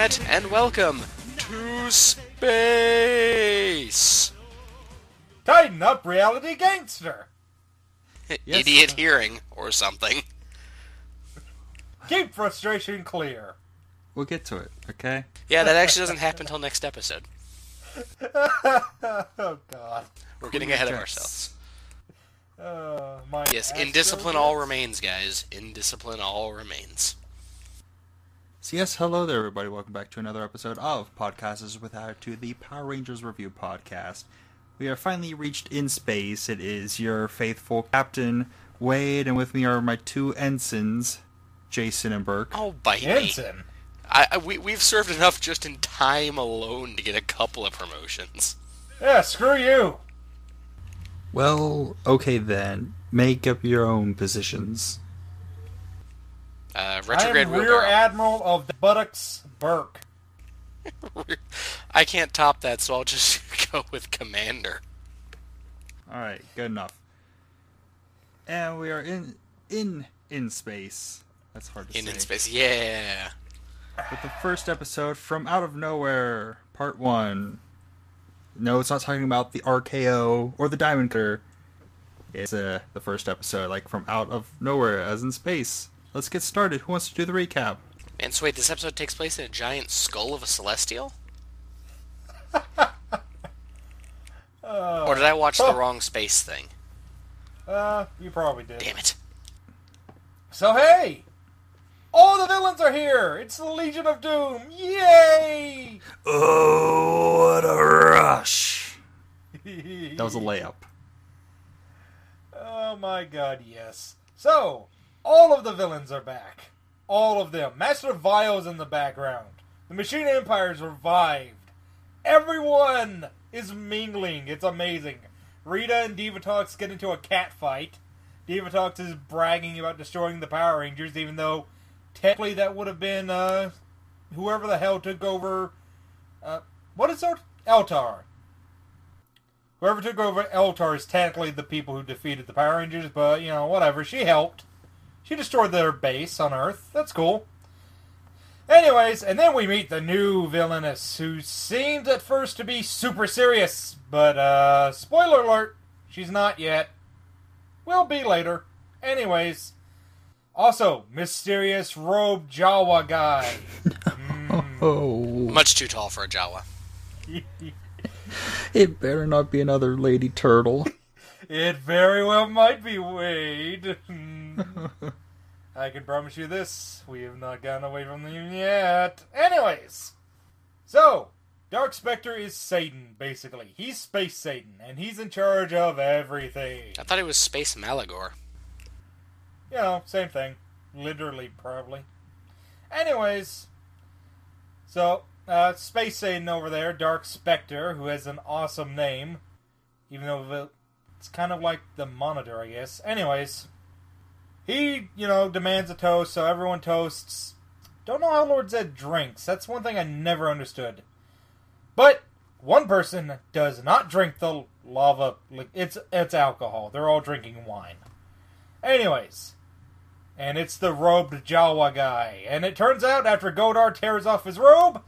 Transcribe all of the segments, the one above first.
Internet, and welcome to space. Tighten up, reality gangster. Idiot hearing or something. Keep frustration clear. We'll get to it, okay? Yeah, that actually doesn't happen until next episode. oh God. We're getting ahead of ourselves. Uh, my Yes, astro indiscipline all remains, guys. Indiscipline all remains. So yes, hello there, everybody. Welcome back to another episode of Podcasters with Attitude, the Power Rangers review podcast. We are finally reached in space. It is your faithful Captain Wade, and with me are my two ensigns, Jason and Burke. Oh, bite me. Ensign. I, I, we, we've served enough just in time alone to get a couple of promotions. Yeah, screw you. Well, okay then. Make up your own positions. Uh, I am retrograde Rear. Admiral of the Buttocks Burke. I can't top that, so I'll just go with commander. All right, good enough. And we are in in in space. That's hard to In say. in space, yeah. with the first episode from Out of Nowhere, Part 1. No, it's not talking about the RKO or the Diamond Cutter. It's uh, the first episode, like from Out of Nowhere, as in space. Let's get started. Who wants to do the recap? And so wait, this episode takes place in a giant skull of a celestial? or did I watch the wrong space thing? Uh, you probably did. Damn it. So hey, all the villains are here. It's the Legion of Doom. Yay! Oh, what a rush! That was a layup. Oh my god, yes. So, all of the villains are back. All of them. Master Vile's in the background. The Machine Empire's revived. Everyone is mingling. It's amazing. Rita and Divatox get into a cat fight. Divatox is bragging about destroying the Power Rangers, even though technically that would have been uh, whoever the hell took over. Uh, what is it? Eltar. Whoever took over Eltar is technically the people who defeated the Power Rangers, but, you know, whatever. She helped. She destroyed their base on Earth. That's cool. Anyways, and then we meet the new villainess, who seems at first to be super serious, but, uh, spoiler alert, she's not yet. Will be later. Anyways, also, mysterious robe Jawa guy. Oh, Much too tall for a Jawa. it better not be another lady turtle. It very well might be Wade. Hmm. I can promise you this: we have not gotten away from them yet. Anyways, so Dark Spectre is Satan, basically. He's Space Satan, and he's in charge of everything. I thought it was Space Maligore. You know, same thing. Literally, probably. Anyways, so uh, Space Satan over there, Dark Spectre, who has an awesome name, even though it's kind of like the Monitor, I guess. Anyways, he, you know, demands a toast, so everyone toasts. Don't know how Lord Zedd drinks. That's one thing I never understood. But one person does not drink the lava. It's it's alcohol. They're all drinking wine. Anyways, and it's the robed Jawa guy. And it turns out after Godar tears off his robe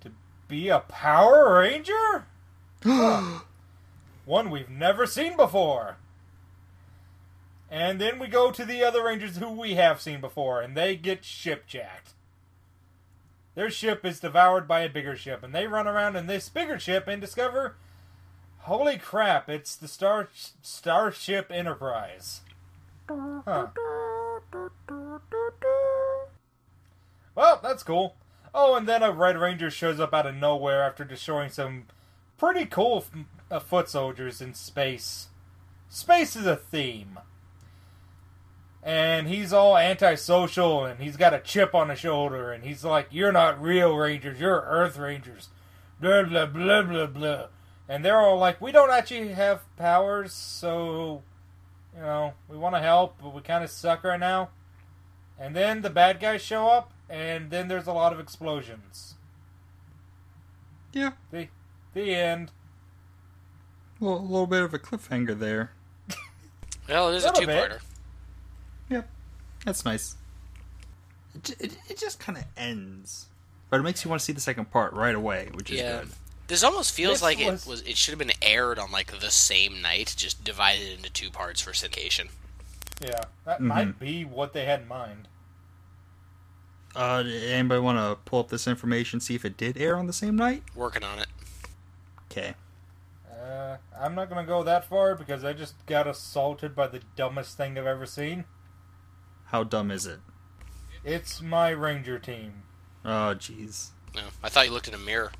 to be a Power Ranger? Huh. One we've never seen before. And then we go to the other Rangers who we have seen before, and they get shipjacked. Their ship is devoured by a bigger ship, and they run around in this bigger ship and discover holy crap, it's the Star Starship Enterprise. Huh. Well, that's cool. Oh, and then a Red Ranger shows up out of nowhere after destroying some pretty cool f- uh, foot soldiers in space. Space is a theme. And he's all antisocial, and he's got a chip on his shoulder, and he's like, You're not real Rangers, you're Earth Rangers. Blah, blah, blah, blah, blah. And they're all like, We don't actually have powers, so, you know, we want to help, but we kind of suck right now. And then the bad guys show up, and then there's a lot of explosions. Yeah, The the end. well, a little bit of a cliffhanger there. Well, it is a Little two-parter. bit. Yep, that's nice. It, it, it just kind of ends, but it makes you want to see the second part right away, which is Yeah. good. This almost feels This like was- it was. It should have been aired on like the same night, just divided into two parts for syndication. Yeah, that Mhm. might be what they had in mind. Uh, anybody want to pull up this information, see if it did air on the same night? Working on it. Okay. Uh, I'm not gonna go that far because I just got assaulted by the dumbest thing I've ever seen. How dumb is it? It's my ranger team. Oh, jeez. No, I thought you looked in a mirror.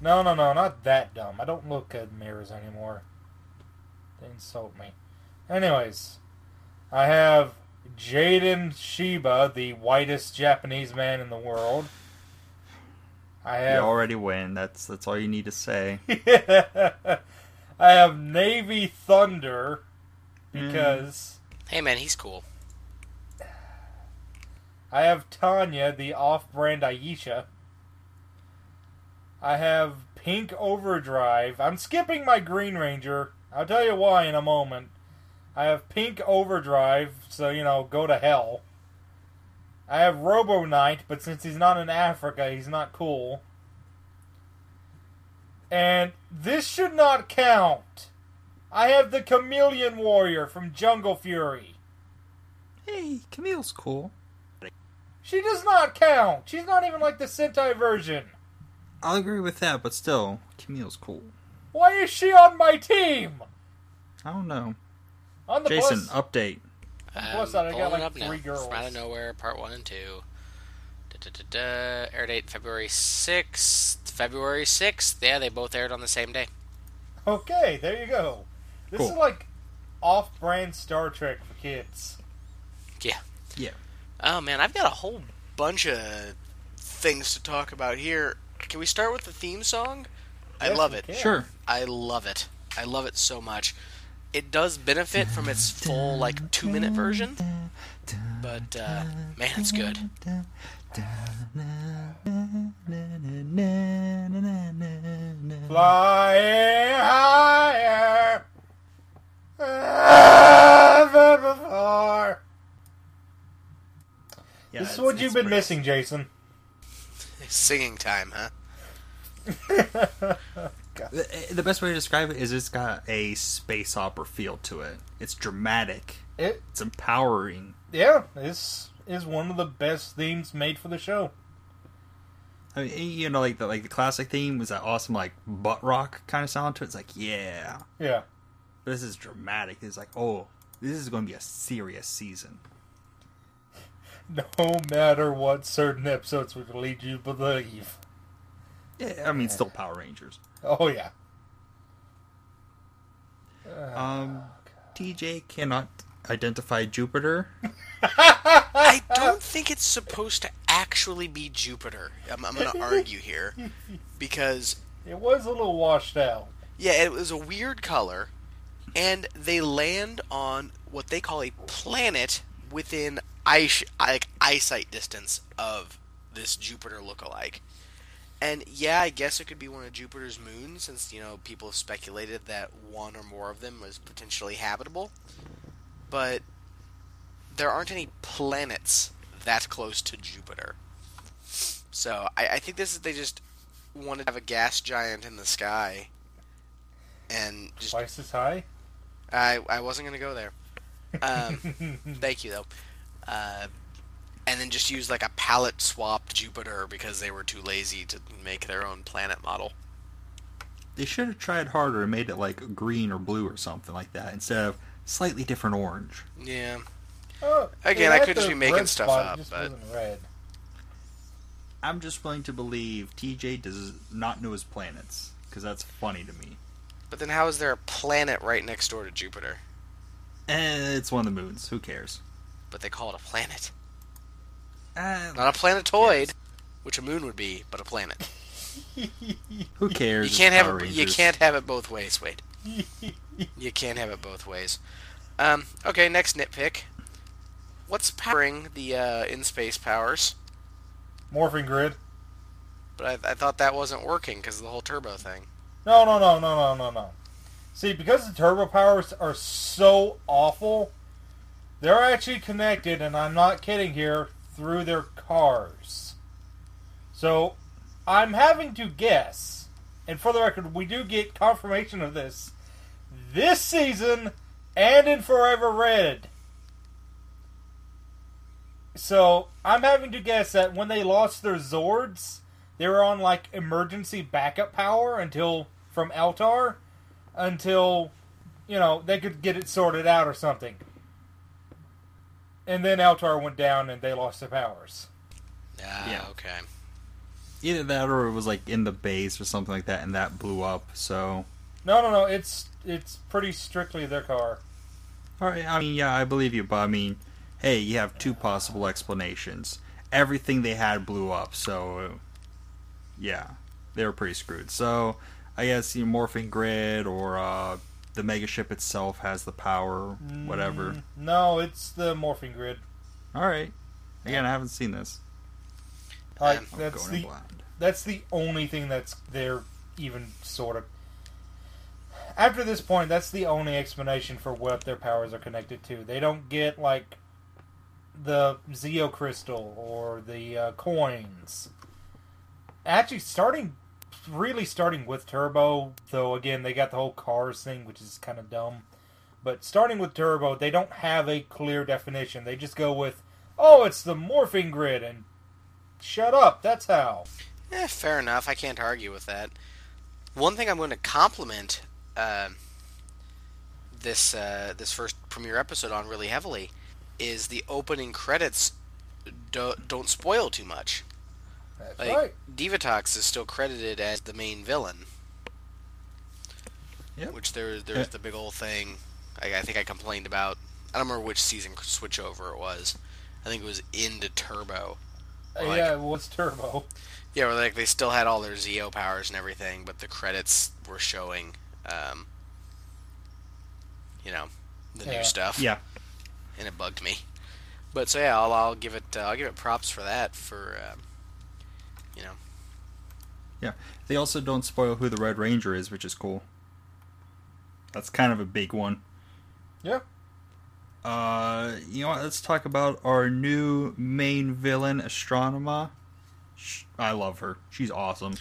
No, no, no, not that dumb. I don't look at mirrors anymore. They insult me. Anyways, I have Jayden Shiba, the whitest Japanese man in the world. I You already win. That's that's all you need to say. I have Navy Thunder because hmm. Hey man, he's cool. I have Tanya, the off-brand Aisha. I have Pink Overdrive. I'm skipping my Green Ranger. I'll tell you why in a moment. I have Pink Overdrive, so you know, go to hell. I have Robo Knight, but since he's not in Africa, he's not cool. And this should not count. I have the Chameleon Warrior from Jungle Fury. Hey, Camille's cool. She does not count. She's not even like the Sentai version. I'll agree with that, but still, Camille's cool. Why is she on my team? I don't know. On the Jason, plus, update. Plus Um, that, I got, pulling like, up now. three girls. From out of nowhere, part one and two. Da-da-da-da. Air date February sixth. February sixth. Yeah, they both aired on the same day. okay, there you go. This Cool. is like off-brand Star Trek for kids. Yeah. Yeah. Oh man, I've got a whole bunch of things to talk about here. Can we start with the theme song? I love it. can. Sure. I love it. I love it so much. It does benefit from its full like two minute version, but uh, man, it's good. Flying higher than before. Yeah, this is what you've been great. missing, Jason. Singing time, huh? The, the best way to describe it is it's got a space opera feel to it. It's dramatic. It, It's empowering. yeah, this is one of the best themes made for the show. I mean, eh, you know, like the like the classic theme was that awesome like butt rock kind of sound to it. It's like yeah, Yeah. this is dramatic. It's like oh, this is going to be a serious season. No matter what certain episodes would lead you to believe. Yeah, I mean, still Power Rangers. Oh yeah. Um, TJ cannot identify Jupiter. I don't think it's supposed to actually be Jupiter. I'm, I'm going to argue here because It was a little washed out. yeah, it was a weird color, and they land on what they call a planet within ice, like eyesight distance of this Jupiter look-alike. And yeah, I guess it could be one of Jupiter's moons, since you know people have speculated that one or more of them was potentially habitable. But there aren't any planets that close to Jupiter. So I, I think this is they just wanted to have a gas giant in the sky, and just Twice as high. I I wasn't gonna go there. Um, thank you though. Uh, and then just use like a palette swapped Jupiter because they were too lazy to make their own planet model. They should have tried harder and made it like green or blue or something like that instead of slightly different orange. Yeah. Oh, Again, it I could just be making stuff spot, up, but- red. I'm just willing to believe TJ does not know his planets because that's funny to me. But then how is there a planet right next door to Jupiter? Eh, it's one of the moons. Who cares? But they call it a planet. Uh, Not a planetoid, which a moon would be, but a planet. who cares? You can't have it, you can't have it both ways, Wade. You can't have it both ways. Um, okay, next nitpick. What's powering the uh, in space powers? Morphing grid. But I, I thought that wasn't working because of the whole turbo thing. No, no, no, no, no, no, no. See, because the turbo powers are so awful, they're actually connected, and I'm not kidding here, through their cars. So, I'm having to guess, and for the record, we do get confirmation of this this season and in Forever Red. So, I'm having to guess that when they lost their Zords, they were on like emergency backup power until from Eltar until you know they could get it sorted out or something. And then Eltar went down and they lost their powers. Ah, Yeah. okay. Either that or it was like in the base or something like that, and that blew up. So, No, no, no. It's it's pretty strictly their car. all right. I mean, yeah, I believe you, but I mean, hey, you have two possible explanations. Everything they had blew up, so yeah, they were pretty screwed. So, I guess you know, morphing grid or uh, the mega ship itself has the power, whatever. Mm, no, it's the morphing grid. All right. Again, I haven't seen this. Like I'm that's going the blind. that's the only thing that's there even sort of after this point that's the only explanation for what their powers are connected to they don't get like the zeo crystal or the uh, coins actually starting really starting with turbo though again they got the whole cars thing which is kind of dumb but starting with turbo they don't have a clear definition they just go with oh it's the morphing grid and shut up that's how Eh, fair enough. I can't argue with that. One thing I'm going to compliment uh, this uh, this first premiere episode on really heavily is the opening credits do- don't spoil too much. That's Like right. Divatox is still credited as the main villain. Yep. Which there there's Uh, the big old thing. I, I think I complained about. I don't remember which season switchover it was. I think it was into Turbo. Uh, like- yeah, it was Turbo. Yeah, where like they still had all their Zeo powers and everything, but the credits were showing, um, you know, the Yeah. new stuff. Yeah. and it bugged me. But so yeah, I'll, I'll give it uh, I'll give it props for that. For um, you know, Yeah. They also don't spoil who the Red Ranger is, which is cool. That's kind of a big one. Yeah. Uh, you know what? Let's talk about our new main villain, Astronema. Sh- I love her. She's awesome.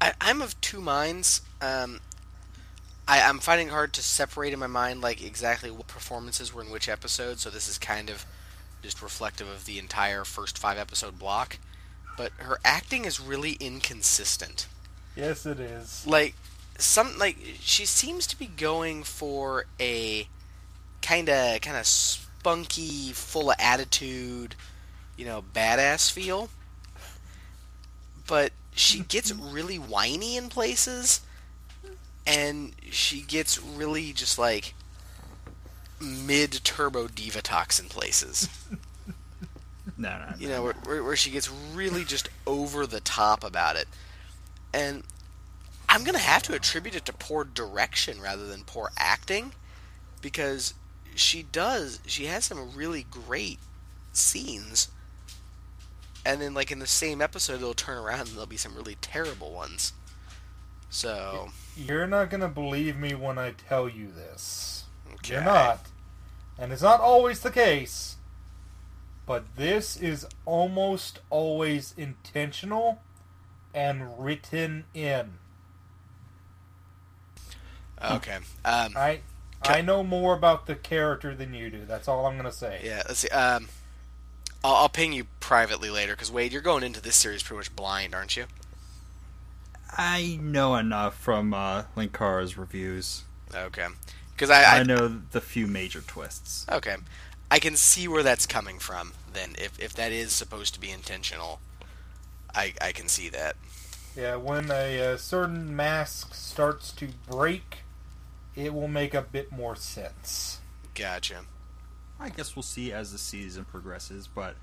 I, I'm of two minds. Um, I, I'm finding it hard to separate in my mind like exactly what performances were in which episode. So this is kind of just reflective of the entire first five episode block. But her acting is really inconsistent. Yes, it is. Like some like she seems to be going for a kind of kind of spunky, full of attitude, you know, badass feel. But she gets really whiny in places, and she gets really just like mid turbo diva divatox in places. No, no, no. You know, where, where, where she gets really just over the top about it. And I'm going to have to attribute it to poor direction rather than poor acting because she does, she has some really great scenes. And then, like, in the same episode, they'll turn around and there'll be some really terrible ones. So, You're not gonna believe me when I tell you this. okay. You're not. And it's not always the case. But this is almost always intentional and written in. Okay. Um, I I know more about the character than you do. That's all I'm gonna say. Yeah, let's see. Um, I'll, I'll ping you privately later because Wade, you're going into this series pretty much blind, aren't you? I know enough from uh, Linkara's reviews. Okay, because I, I, I know the few major twists. okay, I can see where that's coming from. Then, if if that is supposed to be intentional, I I can see that. Yeah, when a, uh certain mask starts to break, it will make a bit more sense. Gotcha. I guess we'll see as the season progresses, but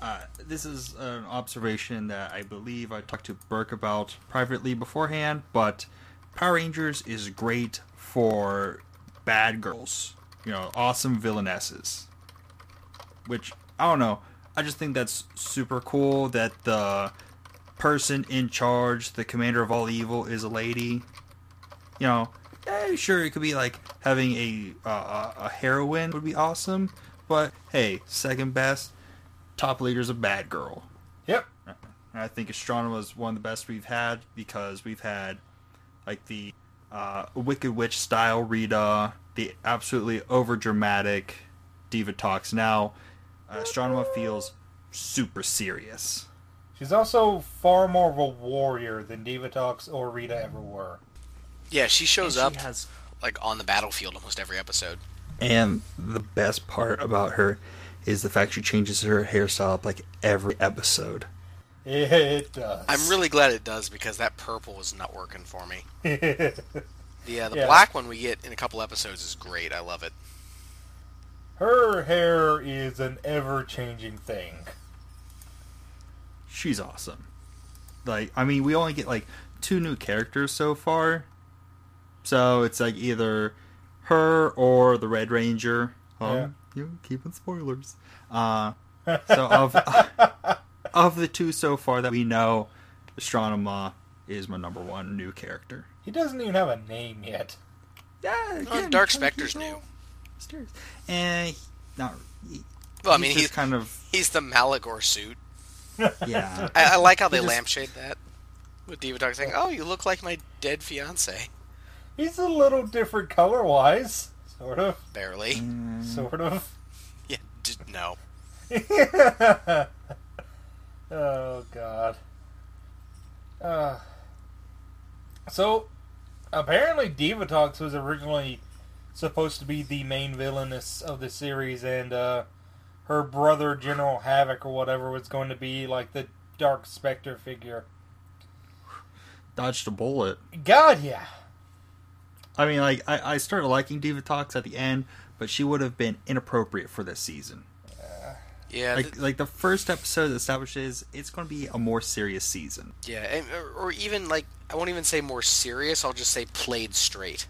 uh, this is an observation that I believe I talked to Burke about privately beforehand. But Power Rangers is great for bad girls, you know, awesome villainesses. Which I don't know. I just think that's super cool that the person in charge, the commander of all evil, is a lady. You know, eh, sure, it could be like having a uh, a heroine would be awesome, but hey, second best, top leader's a bad girl. Yep. I think Astronema is one of the best we've had because we've had like the uh, Wicked Witch style Rita, the absolutely over dramatic Divatox. Now, Uh, Astronema feels super serious. She's also far more of a warrior than Divatox or Rita ever were. Yeah, she shows And up has- like on the battlefield almost every episode. And the best part about her is the fact she changes her hairstyle up like every episode. It does. I'm really glad it does because that purple is not working for me. really. Yeah, the Yeah. black one we get in a couple episodes is great. I love it. Her hair is an ever-changing thing. She's awesome. Like, I mean, we only get like two new characters so far. So it's like either her or the Red Ranger. Um, Yeah. you know, keeping spoilers. Uh, so of of the two so far that we know, Astronema is my number one new character. He doesn't even have a name yet. Yeah, Oh, Dark Spectre's new. Mysterious. And he- not. He, Well, I mean, he's he's kind of he's the Maligore suit. yeah. I, I like how they just- lampshade that with Divatox saying, "Oh, you look like my dead fiance." He's a little different color-wise, sort of, Barely. Mm. sort of. Yeah, d- no. oh God. Uh, so apparently, Divatox was originally supposed to be the main villainess of the series, and uh, her brother General Havoc or whatever was going to be like the Dark Spectre figure. Dodged a bullet. God, yeah. I mean, like I, I started liking Divatox at the end, but she would have been inappropriate for this season. Yeah, Like, th- like the first episode establishes it's going to be a more serious season. yeah, and, or, or even like I won't even say more serious. I'll just say played straight.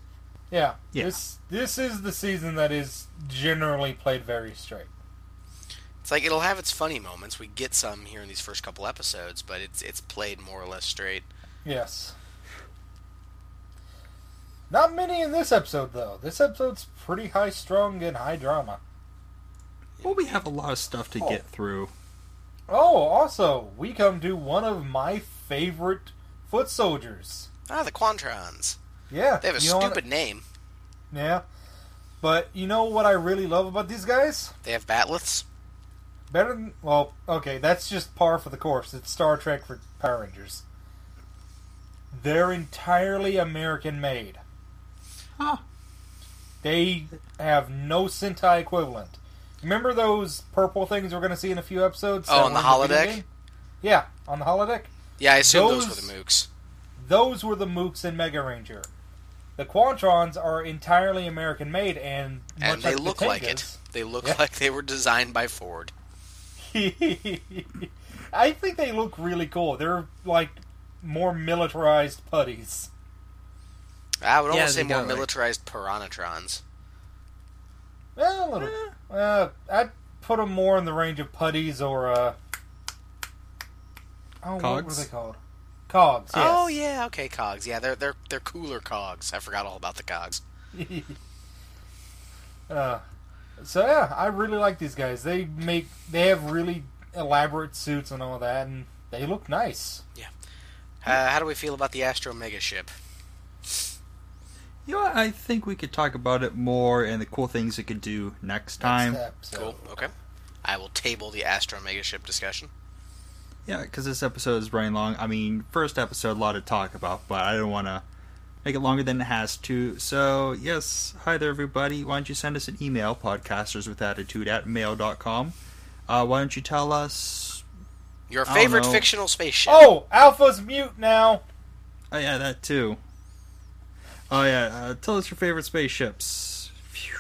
Yeah, Yeah. this this is the season that is generally played very straight. It's like it'll have its funny moments. We get some here in these first couple episodes, but it's it's played more or less straight. Yes. Not many in this episode, though. This episode's pretty high strung and high drama. Well, we have a lot of stuff to Oh. get through. Oh, also, we come to one of my favorite foot soldiers. Ah, the Quantrons. Yeah. They have a you know what- stupid name. Yeah. But you know what I really love about these guys? They have bat'leths. Better than. Well, okay, that's just par for the course. It's Star Trek for Power Rangers. They're entirely American made. Huh. They have no Sentai equivalent. Remember those purple things we're going to see in a few episodes? Oh, on the were in video holodeck? game? Yeah, on the holodeck. Yeah, I assume those, Those- were the Mooks. Those were the Mooks in Mega Ranger. The Quantrons are entirely American made, and much And they like look the like it. They look Yeah. like they were designed by Ford. I think they look really cool. They're like more militarized putties. I would Yeah, almost say more got, like- militarized Piranhatrons. Well, a little. Uh, I'd put them more in the range of putties or uh. Oh, what were they called? Cogs. Yes. Oh yeah, okay, cogs. Yeah, they're they're they're cooler cogs. I forgot all about the cogs. uh, so yeah, I really like these guys. They make they have really elaborate suits and all that, and they look nice. Yeah. Uh, how do we feel about the Astro Mega ship? You know. I think we could talk about it more and the cool things it could do next time. Next. Cool. Okay. I will table the Astro Mega ship discussion. Yeah, because this episode is running long. I mean, first episode, a lot to talk about, but I don't want to make it longer than it has to. So, yes, hi there, everybody. Why don't you send us an email, podcasterswithattitude at mail.com. Uh, why don't you tell us. Your favorite fictional spaceship? Oh, Alpha's mute now. Oh, yeah, that too. Oh, yeah, uh, tell us your favorite spaceships. Phew.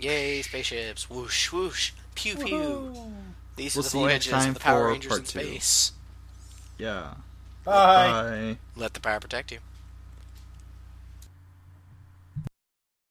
Yay, spaceships! Whoosh, whoosh, pew, pew. Woohoo. These We'll are the see you next voyages time of the Power for Rangers in part two. space. Yeah. Bye. Bye. Let the power protect you.